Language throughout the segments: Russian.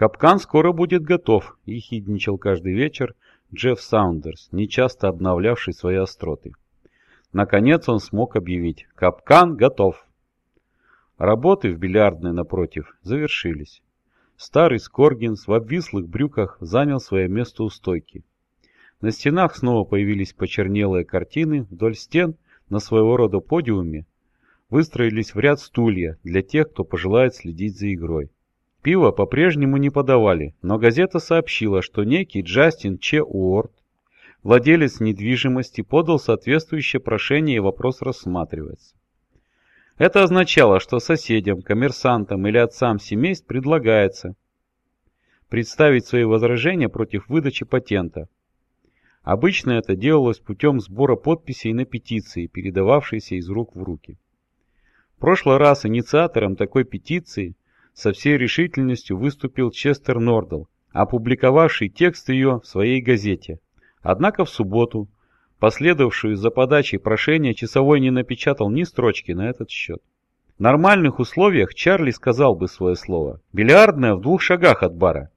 «Капкан скоро будет готов», — ехидничал каждый вечер Джефф Саундерс, нечасто обновлявший свои остроты. Наконец он смог объявить «Капкан готов». Работы в бильярдной напротив завершились. Старый Скоргинс в обвислых брюках занял свое место у стойки. На стенах снова появились почернелые картины, вдоль стен на своего рода подиуме выстроились в ряд стулья для тех, кто пожелает следить за игрой. Пиво по-прежнему не подавали, но газета сообщила, что некий Джастин Че Уорд, владелец недвижимости, подал соответствующее прошение и вопрос рассматривается. Это означало, что соседям, коммерсантам или отцам семейств предлагается представить свои возражения против выдачи патента. Обычно это делалось путем сбора подписей на петиции, передававшейся из рук в руки. В прошлый раз инициатором такой петиции со всей решительностью выступил Честер Нордл, опубликовавший текст ее в своей газете. Однако в субботу последовавшую за подачей прошения, часовой не напечатал ни строчки на этот счет. В нормальных условиях Чарли сказал бы свое слово. Бильярдная в двух шагах от бара.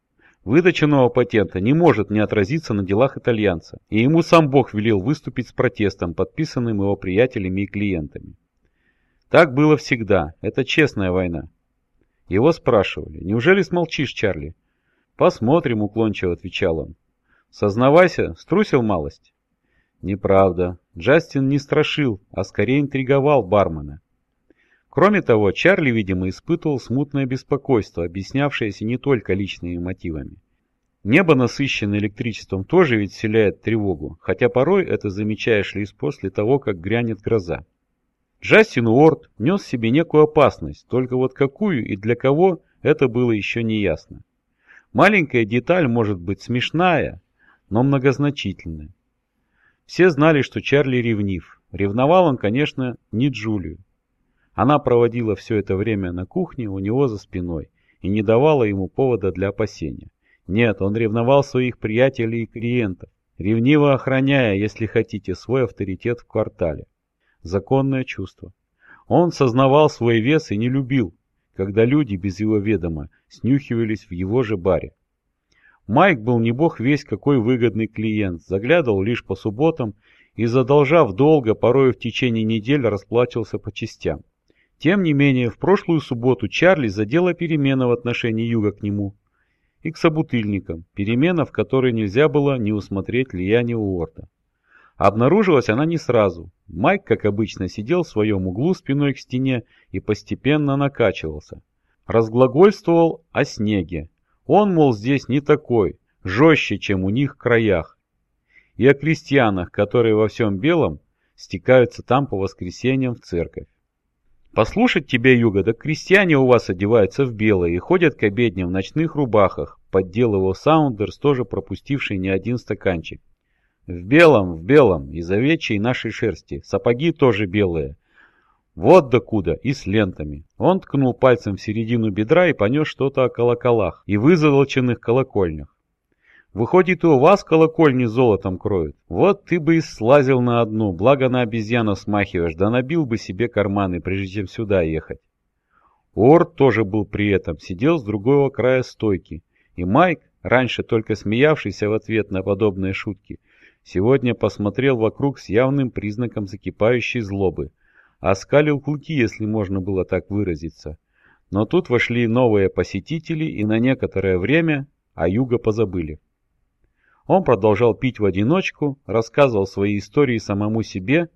Выдача нового патента не может не отразиться на делах итальянца, и ему сам Бог велел выступить с протестом, подписанным его приятелями и клиентами. Так было всегда, это честная война. Его спрашивали, неужели смолчишь, Чарли? Посмотрим, уклончиво отвечал он. Сознавайся, струсил малость. Неправда. Джастин не страшил, а скорее интриговал бармена. Кроме того, Чарли, видимо, испытывал смутное беспокойство, объяснявшееся не только личными мотивами. Небо, насыщенное электричеством, тоже ведь вселяет тревогу, хотя порой это замечаешь лишь после того, как грянет гроза. Джастин Уорд нес себе некую опасность, только вот какую и для кого это было еще не ясно. Маленькая деталь может быть смешная, но многозначительная. Все знали, что Чарли ревнив. Ревновал он, конечно, не Джулию. Она проводила все это время на кухне у него за спиной и не давала ему повода для опасения. Нет, он ревновал своих приятелей и клиентов, ревниво охраняя, если хотите, свой авторитет в квартале. Законное чувство. Он сознавал свой вес и не любил, когда люди без его ведома снюхивались в его же баре. Майк был не бог весь какой выгодный клиент, заглядывал лишь по субботам и, задолжав долго, порой в течение недель расплачивался по частям. Тем не менее, в прошлую субботу Чарли задела перемена в отношении Юга к нему и к собутыльникам, перемена, в которой нельзя было не усмотреть влияние Уорта. Обнаружилась она не сразу. Майк, как обычно, сидел в своем углу спиной к стене и постепенно накачивался. Разглагольствовал о снеге, он, мол, здесь не такой, жестче, чем у них в краях. И о крестьянах, которые во всем белом стекаются там по воскресеньям в церковь. Послушать тебя, Юга, да крестьяне у вас одеваются в белое и ходят к обедням в ночных рубахах, подделывал Саундерс, тоже пропустивший не один стаканчик. В белом, в белом, из овечьей нашей шерсти, сапоги тоже белые, вот докуда, и с лентами. Он ткнул пальцем в середину бедра и понес что-то о колоколах и вызолоченных колокольнях. Выходит, и у вас колокольни золотом кроют. Вот ты бы и слазил на одну, благо на обезьяну смахиваешь, да набил бы себе карманы, прежде чем сюда ехать. Уорд тоже был при этом, сидел с другого края стойки. И Майк, раньше только смеявшийся в ответ на подобные шутки, сегодня посмотрел вокруг с явным признаком закипающей злобы – оскалил клыки, если можно было так выразиться. Но тут вошли новые посетители и на некоторое время о Юго позабыли. Он продолжал пить в одиночку, рассказывал свои истории самому себе,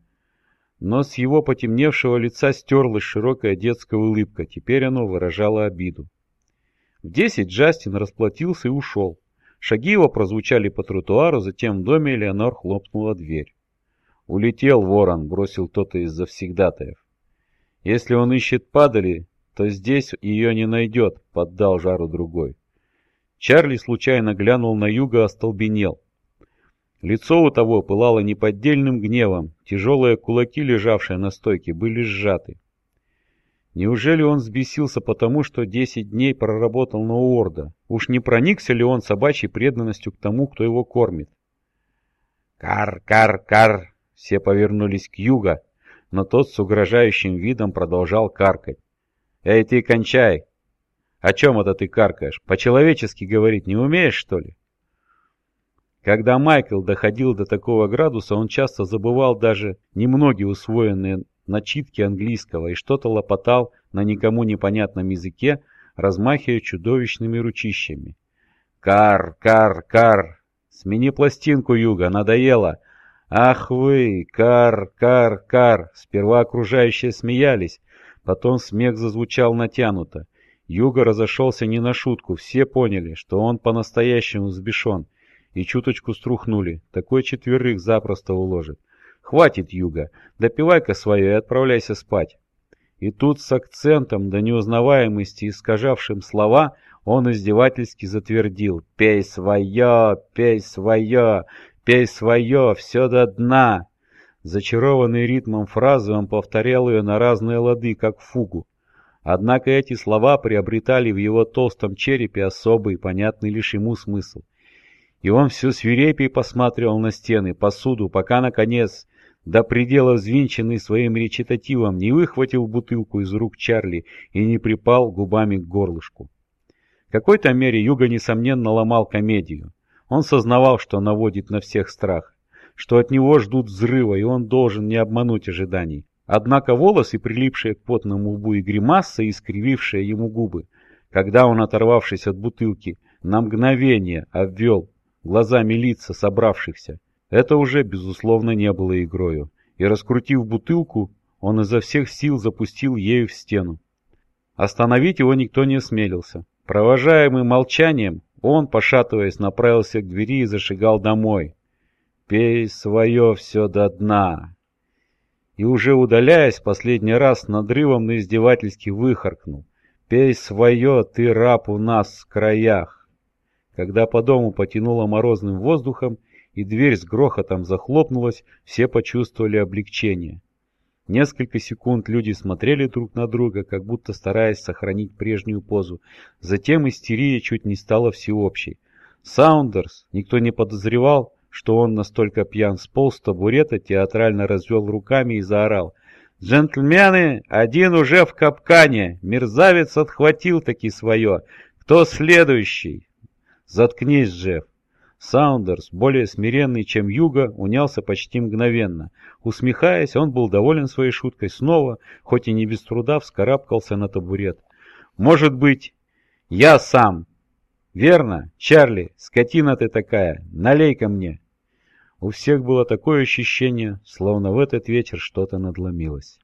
но с его потемневшего лица стерлась широкая детская улыбка, теперь оно выражало обиду. В десять Джастин расплатился и ушел. Шаги его прозвучали по тротуару, затем в доме Элеонор хлопнула дверь. «Улетел ворон», — бросил кто-то из завсегдатаев. «Если он ищет падали, то здесь ее не найдет», — поддал жару другой. Чарли случайно глянул на юго, остолбенел. Лицо у того пылало неподдельным гневом, тяжелые кулаки, лежавшие на стойке, были сжаты. Неужели он взбесился потому, что десять дней проработал на Уорда? Уж не проникся ли он собачьей преданностью к тому, кто его кормит? «Кар, кар, кар!» Все повернулись к юга, но тот с угрожающим видом продолжал каркать. «Эй, ты кончай!» О чем это ты каркаешь? По-человечески говорить не умеешь, что ли? Когда Майкл доходил до такого градуса, он часто забывал даже немногие усвоенные начитки английского и что-то лопотал на никому непонятном языке, размахивая чудовищными ручищами. «Кар, кар, кар! Смени пластинку, Юга, надоело! Ах вы, кар, кар, кар!» Сперва окружающие смеялись, потом смех зазвучал натянуто. Юга разошелся не на шутку, все поняли, что он по-настоящему взбешен, и чуточку струхнули, такой четверых запросто уложит. «Хватит, Юга, допивай-ка свое и отправляйся спать». И тут с акцентом до неузнаваемости искажавшим слова он издевательски затвердил «Пей свое, пей свое, пей свое, все до дна». Зачарованный ритмом фразы он повторял ее на разные лады, как фугу. Однако эти слова приобретали в его толстом черепе особый, понятный лишь ему смысл. И он все свирепей посматривал на стены, посуду, пока, наконец, до предела взвинченный своим речитативом, не выхватил бутылку из рук Чарли и не припал губами к горлышку. В какой-то мере Юга, несомненно, ломал комедию. Он сознавал, что наводит на всех страх, что от него ждут взрыва, и он должен не обмануть ожиданий. Однако волосы, прилипшие к потному лбу и гримаса, искривившие ему губы, когда он, оторвавшись от бутылки, на мгновение обвел глазами лица собравшихся, это уже, безусловно, не было игрою, и, раскрутив бутылку, он изо всех сил запустил ею в стену. Остановить его никто не осмелился. Провожаемый молчанием, он, пошатываясь, направился к двери и зашагал домой. «Пей свое все до дна!» и уже удаляясь, последний раз надрывом на издевательски выхаркнул. «Пей свое, ты раб у нас в краях!» Когда по дому потянуло морозным воздухом, и дверь с грохотом захлопнулась, все почувствовали облегчение. Несколько секунд люди смотрели друг на друга, как будто стараясь сохранить прежнюю позу. Затем истерия чуть не стала всеобщей. Саундерс, никто не подозревал, что он настолько пьян сполз с табурета, театрально развел руками и заорал. «Джентльмены, один уже в капкане! Мерзавец отхватил таки свое! Кто следующий?» «Заткнись, Джефф!» Саундерс, более смиренный, чем Юга, унялся почти мгновенно. Усмехаясь, он был доволен своей шуткой снова, хоть и не без труда вскарабкался на табурет. «Может быть, я сам!» «Верно, Чарли, скотина ты такая, налей-ка мне!» У всех было такое ощущение, словно в этот вечер что-то надломилось.